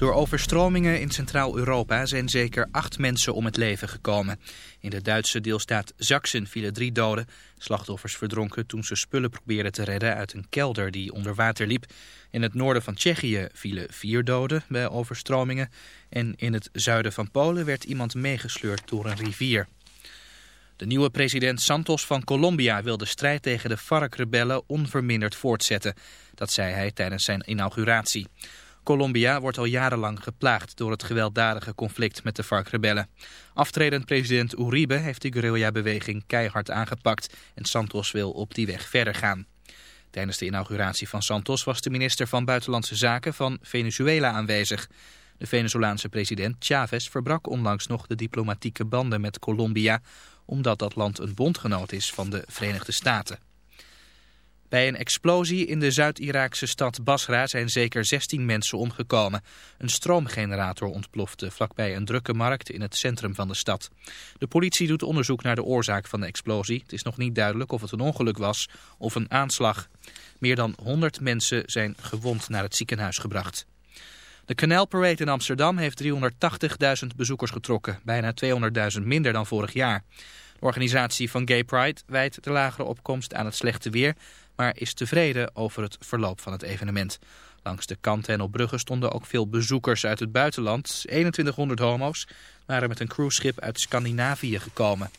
Door overstromingen in Centraal-Europa zijn zeker acht mensen om het leven gekomen. In de Duitse deelstaat Sachsen vielen drie doden. Slachtoffers verdronken toen ze spullen probeerden te redden uit een kelder die onder water liep. In het noorden van Tsjechië vielen vier doden bij overstromingen. En in het zuiden van Polen werd iemand meegesleurd door een rivier. De nieuwe president Santos van Colombia wil de strijd tegen de FARC-rebellen onverminderd voortzetten. Dat zei hij tijdens zijn inauguratie. Colombia wordt al jarenlang geplaagd door het gewelddadige conflict met de FARC-rebellen. Aftredend president Uribe heeft de guerrilla-beweging keihard aangepakt en Santos wil op die weg verder gaan. Tijdens de inauguratie van Santos was de minister van Buitenlandse Zaken van Venezuela aanwezig. De Venezolaanse president Chavez verbrak onlangs nog de diplomatieke banden met Colombia, omdat dat land een bondgenoot is van de Verenigde Staten. Bij een explosie in de Zuid-Iraakse stad Basra zijn zeker 16 mensen omgekomen. Een stroomgenerator ontplofte vlakbij een drukke markt in het centrum van de stad. De politie doet onderzoek naar de oorzaak van de explosie. Het is nog niet duidelijk of het een ongeluk was of een aanslag. Meer dan 100 mensen zijn gewond naar het ziekenhuis gebracht. De Canal Parade in Amsterdam heeft 380.000 bezoekers getrokken, bijna 200.000 minder dan vorig jaar. De organisatie van Gay Pride wijt de lagere opkomst aan het slechte weer, maar is tevreden over het verloop van het evenement. Langs de kanten en op bruggen stonden ook veel bezoekers uit het buitenland. 2100 homo's waren met een cruiseschip uit Scandinavië gekomen.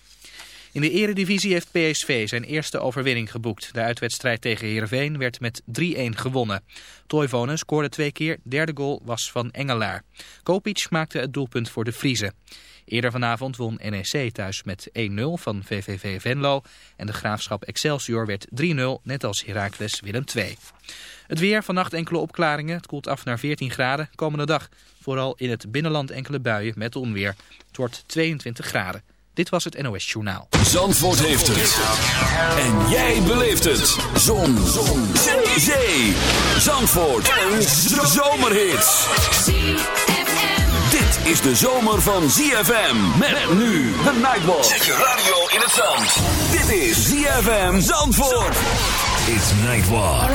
In de eredivisie heeft PSV zijn eerste overwinning geboekt. De uitwedstrijd tegen Heerenveen werd met 3-1 gewonnen. Toivonen scoorde twee keer, derde goal was van Engelaar. Kopic maakte het doelpunt voor de Vriezen. Eerder vanavond won NEC thuis met 1-0 van VVV Venlo. En de Graafschap Excelsior werd 3-0, net als Heracles Willem II. Het weer, vannacht enkele opklaringen. Het koelt af naar 14 graden. Komende dag vooral in het binnenland enkele buien met onweer. Het wordt 22 graden. Dit was het NOS Journaal. Zandvoort heeft het. En jij beleeft het. Zon. Zon. Zee. Zandvoort. Een zomerhit. Dit is de zomer van ZFM. Met nu de Nightwalk. Zet je radio in het zand. Dit is ZFM Zandvoort. It's Nightwalk.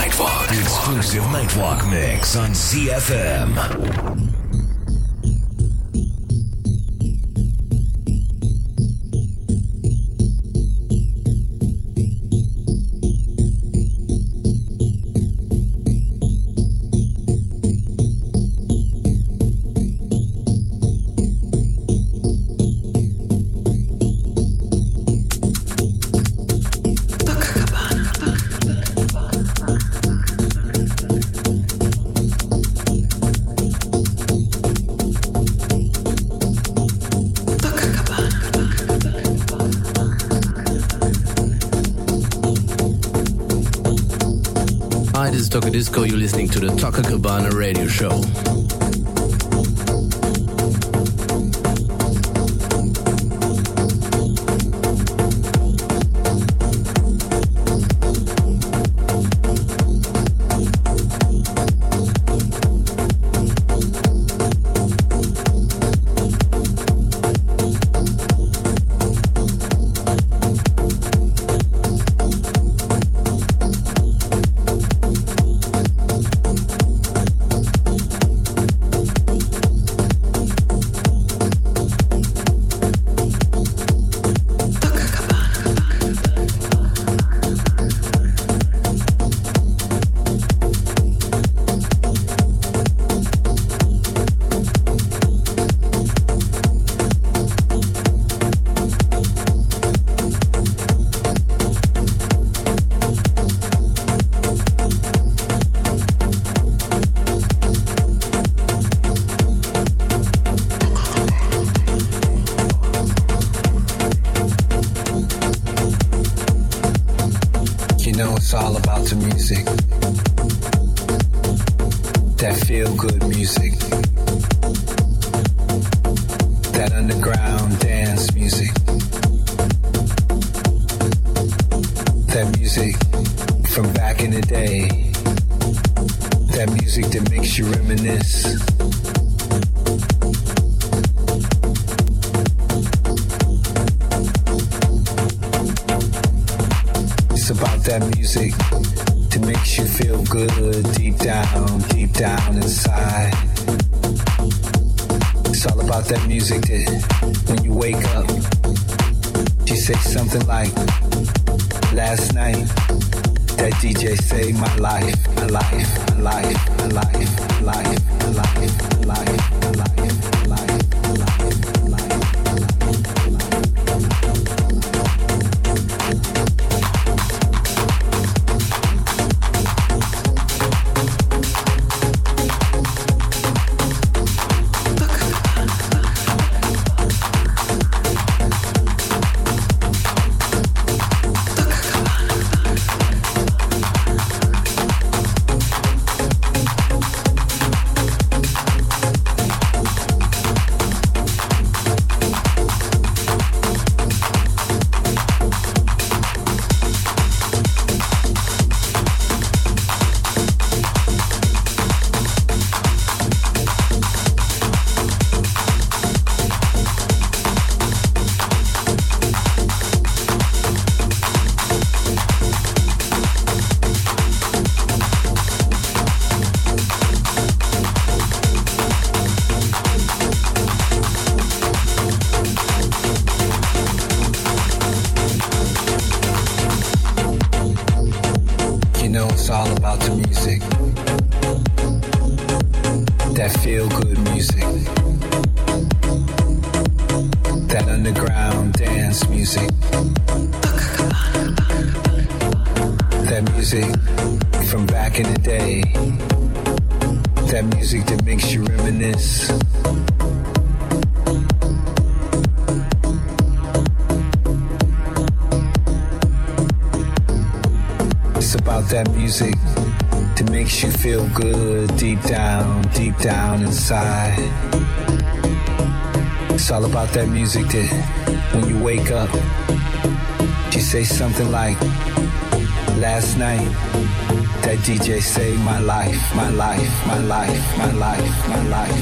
Nightwalk. The exclusive Nightwalk mix on ZFM. Toka Disco. You're listening to the Toka Cabana radio show. Inside. It's all about that music that when you wake up, you say something like, Last night, that DJ saved my life, my life, my life, my life, my life,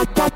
da da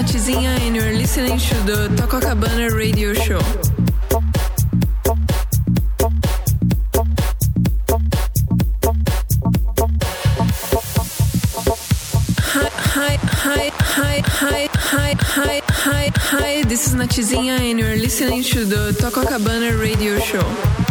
Natizinha, and you're listening to the Tococabana radio show. Hi, hi, hi, hi, hi, hi, hi, hi, this is Natizinha, and you're listening to the Tococabana radio show.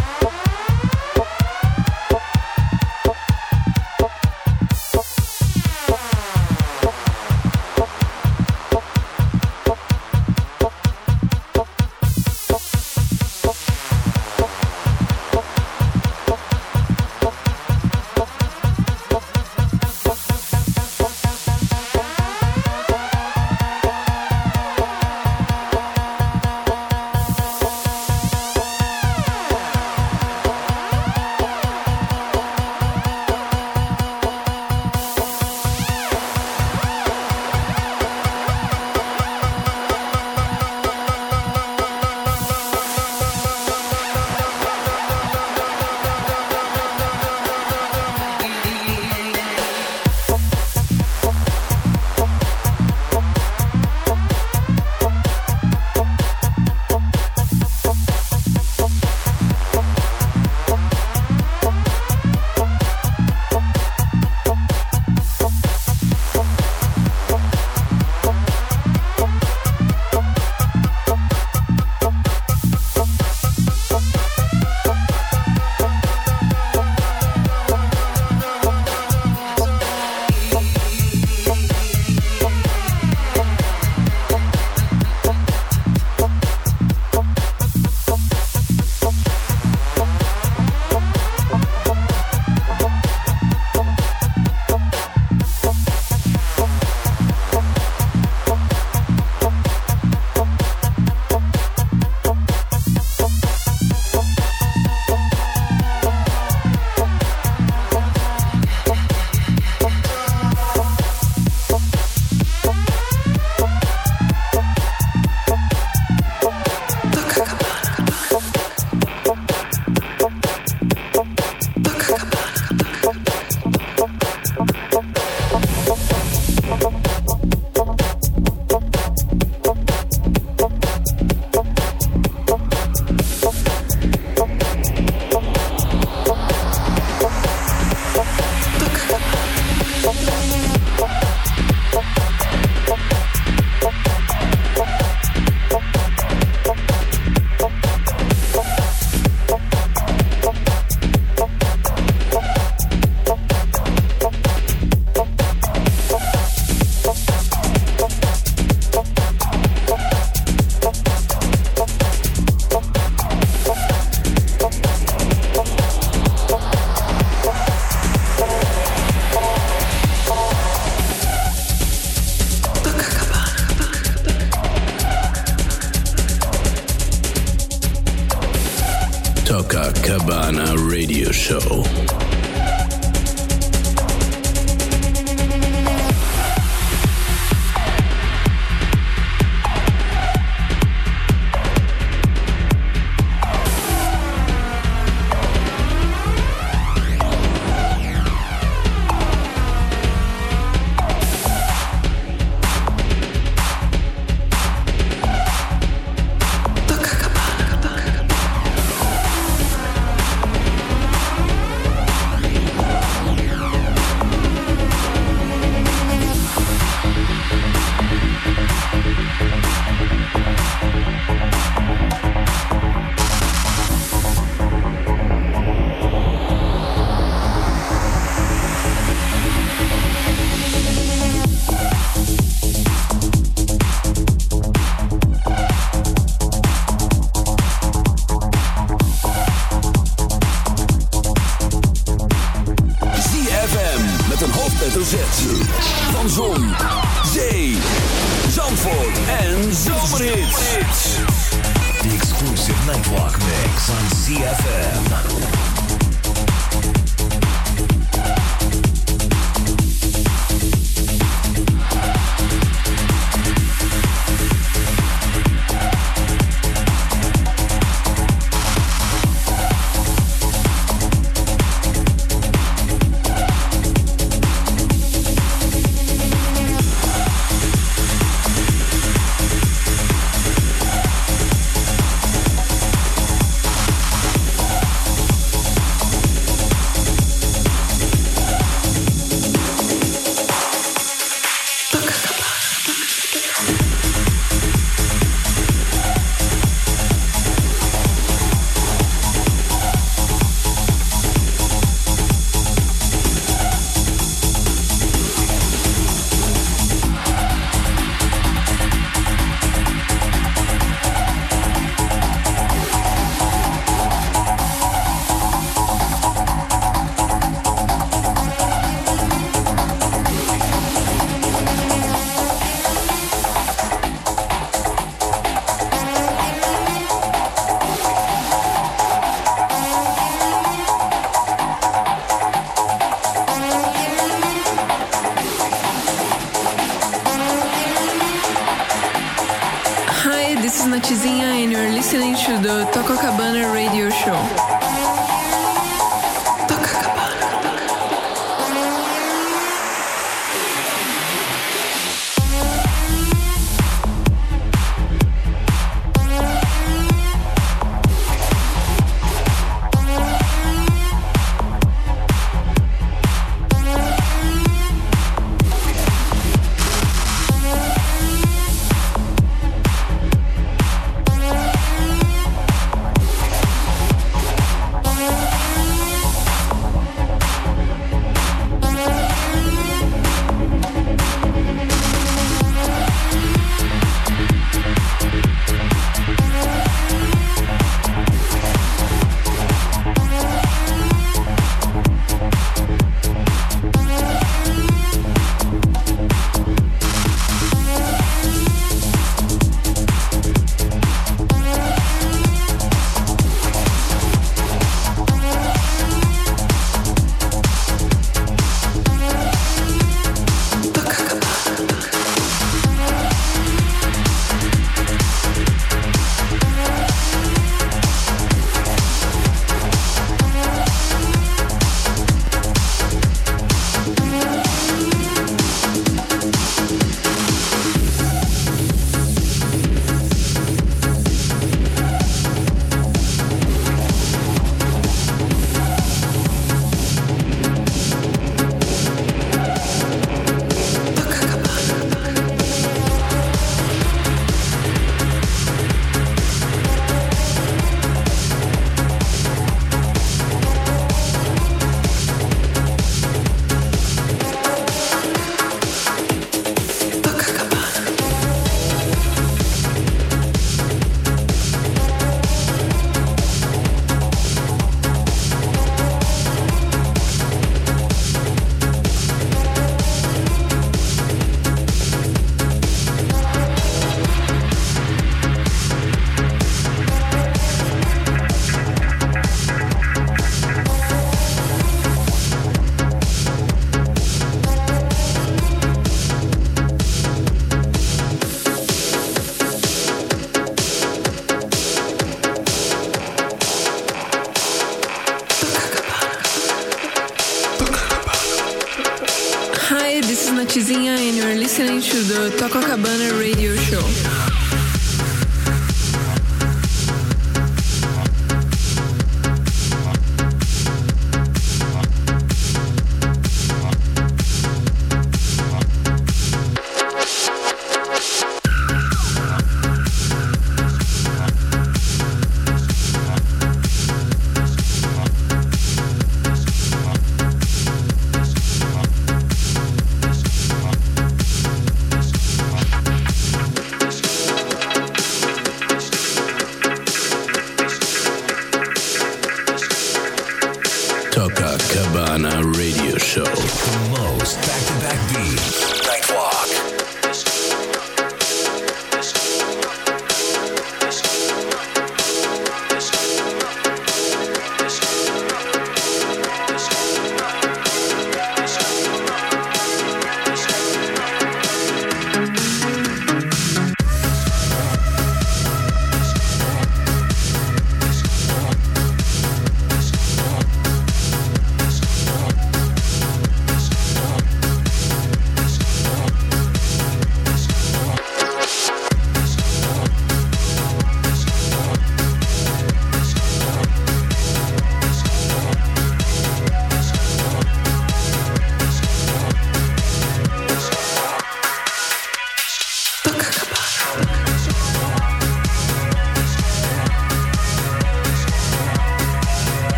Coca Cabana Radio Show. The most back-to-back beats.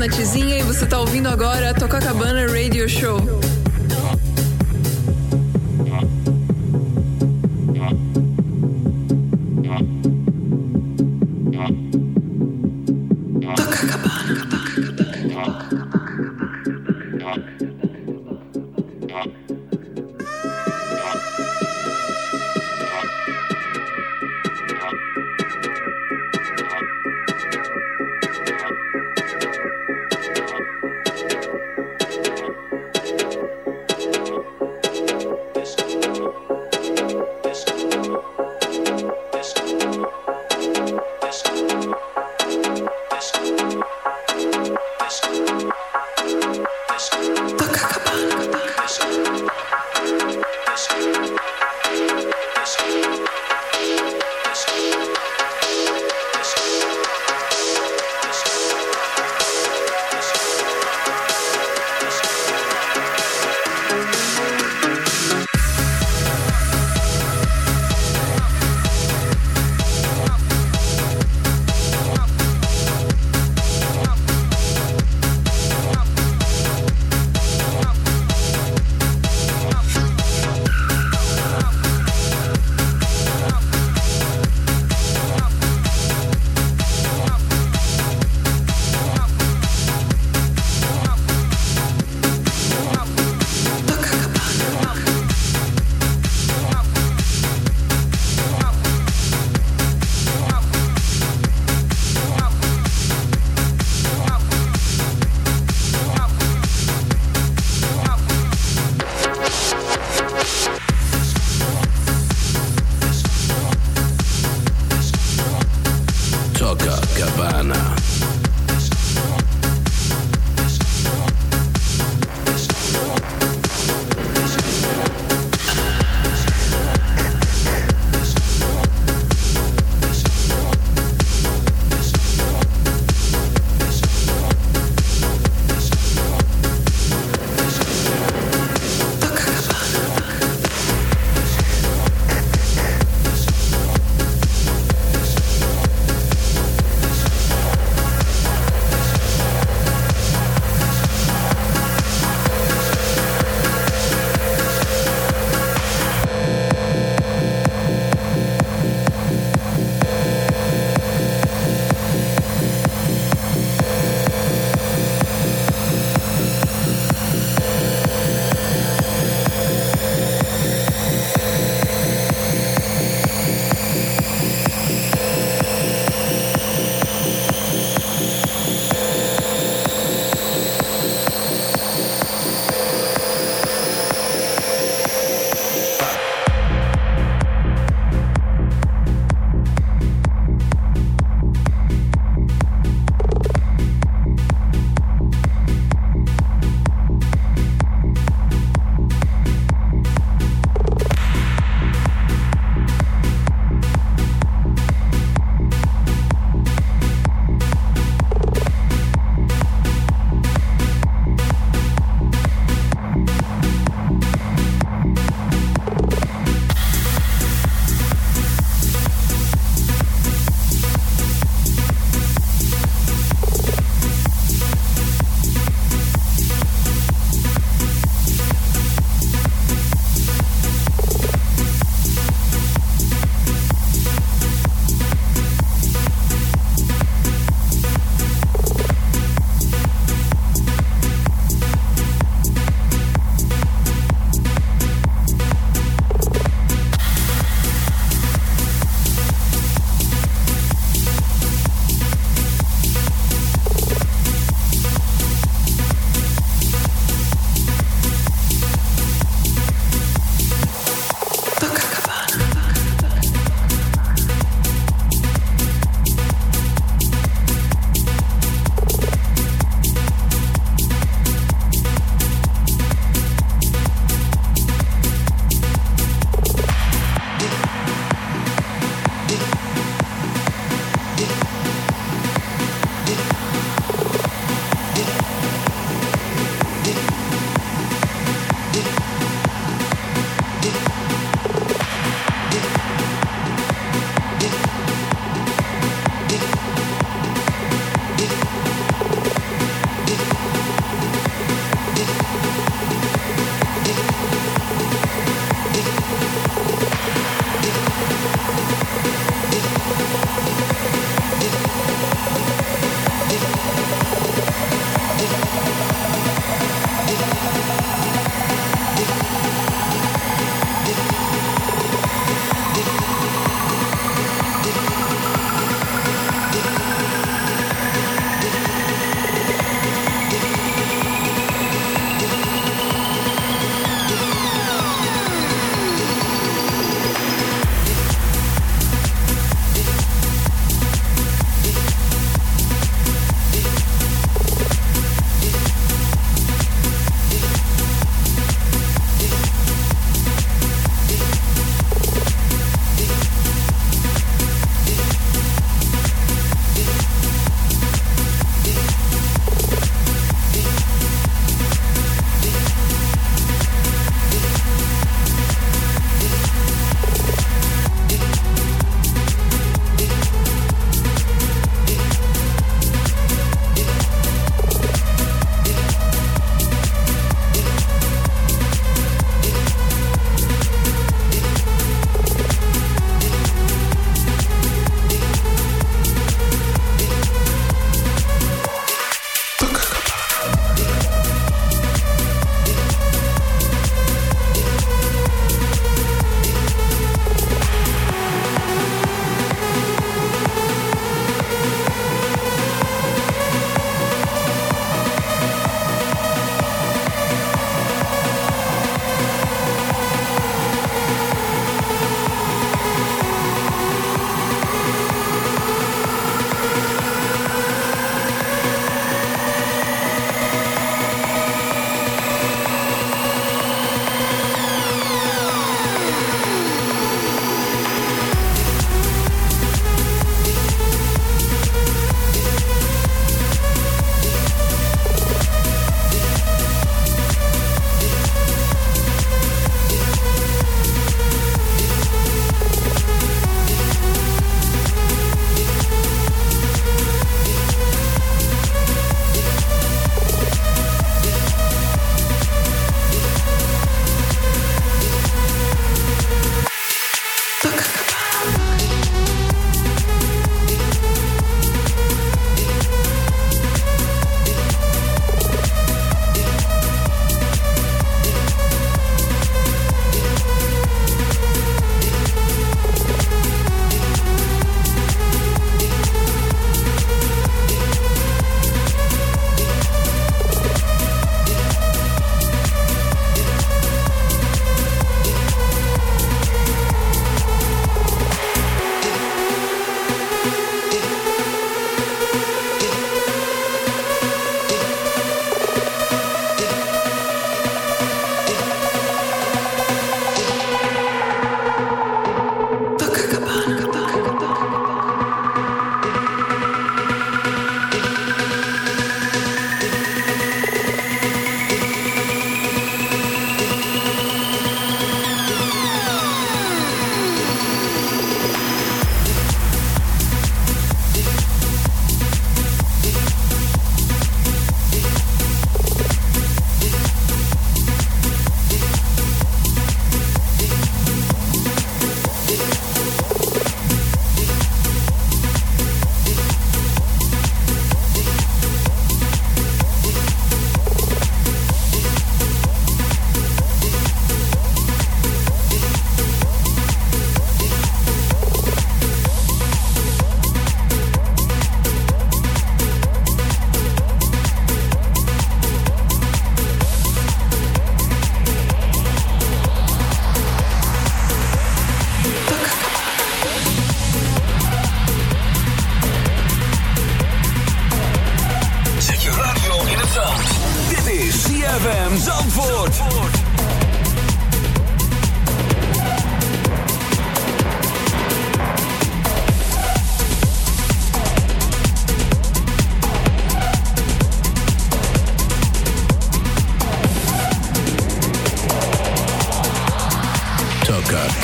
Donutzinha e você está ouvindo agora a Copacabana Radio Show.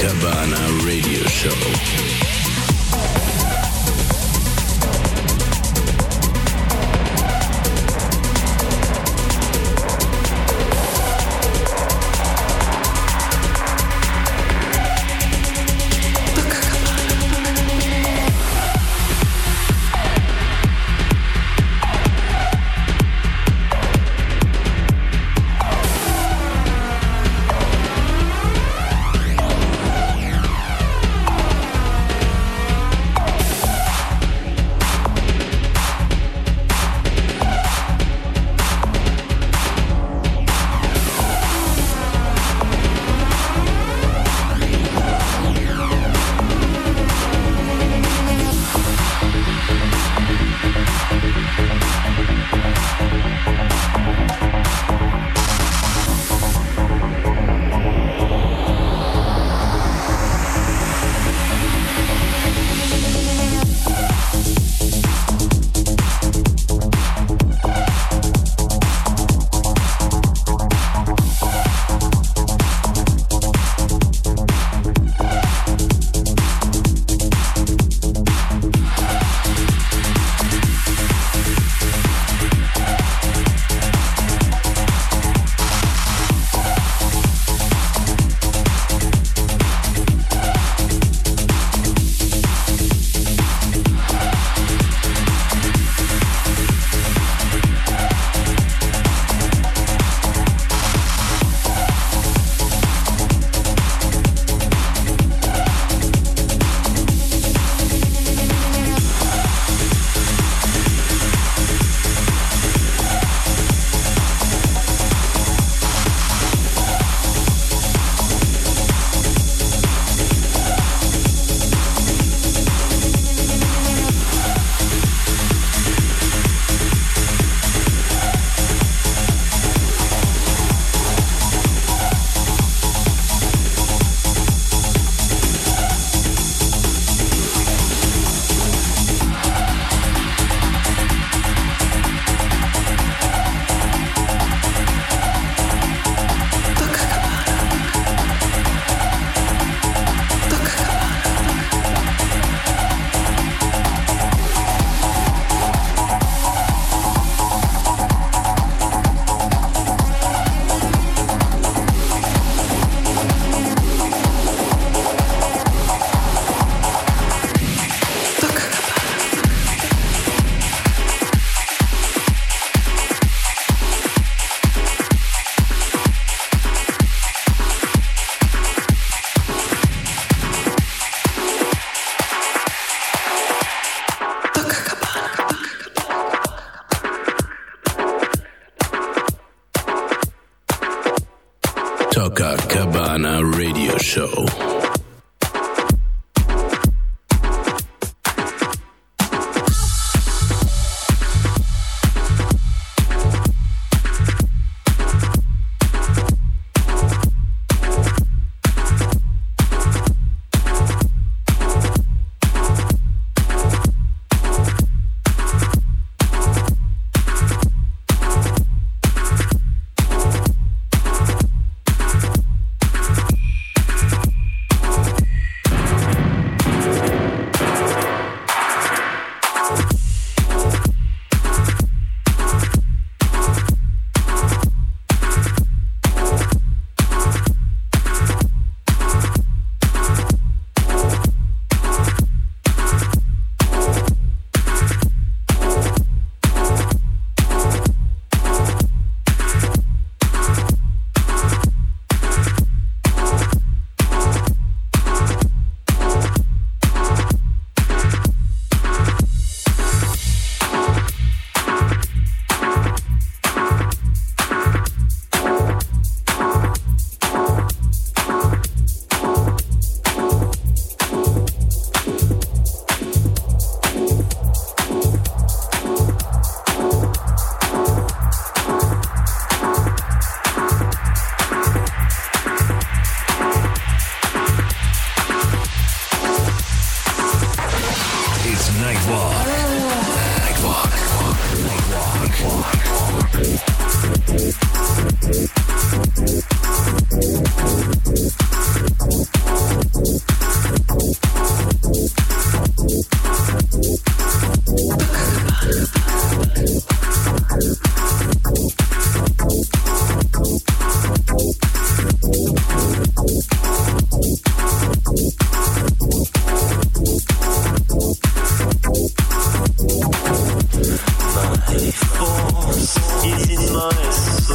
Cabana Radio Show.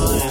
Ooh.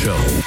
Tizinha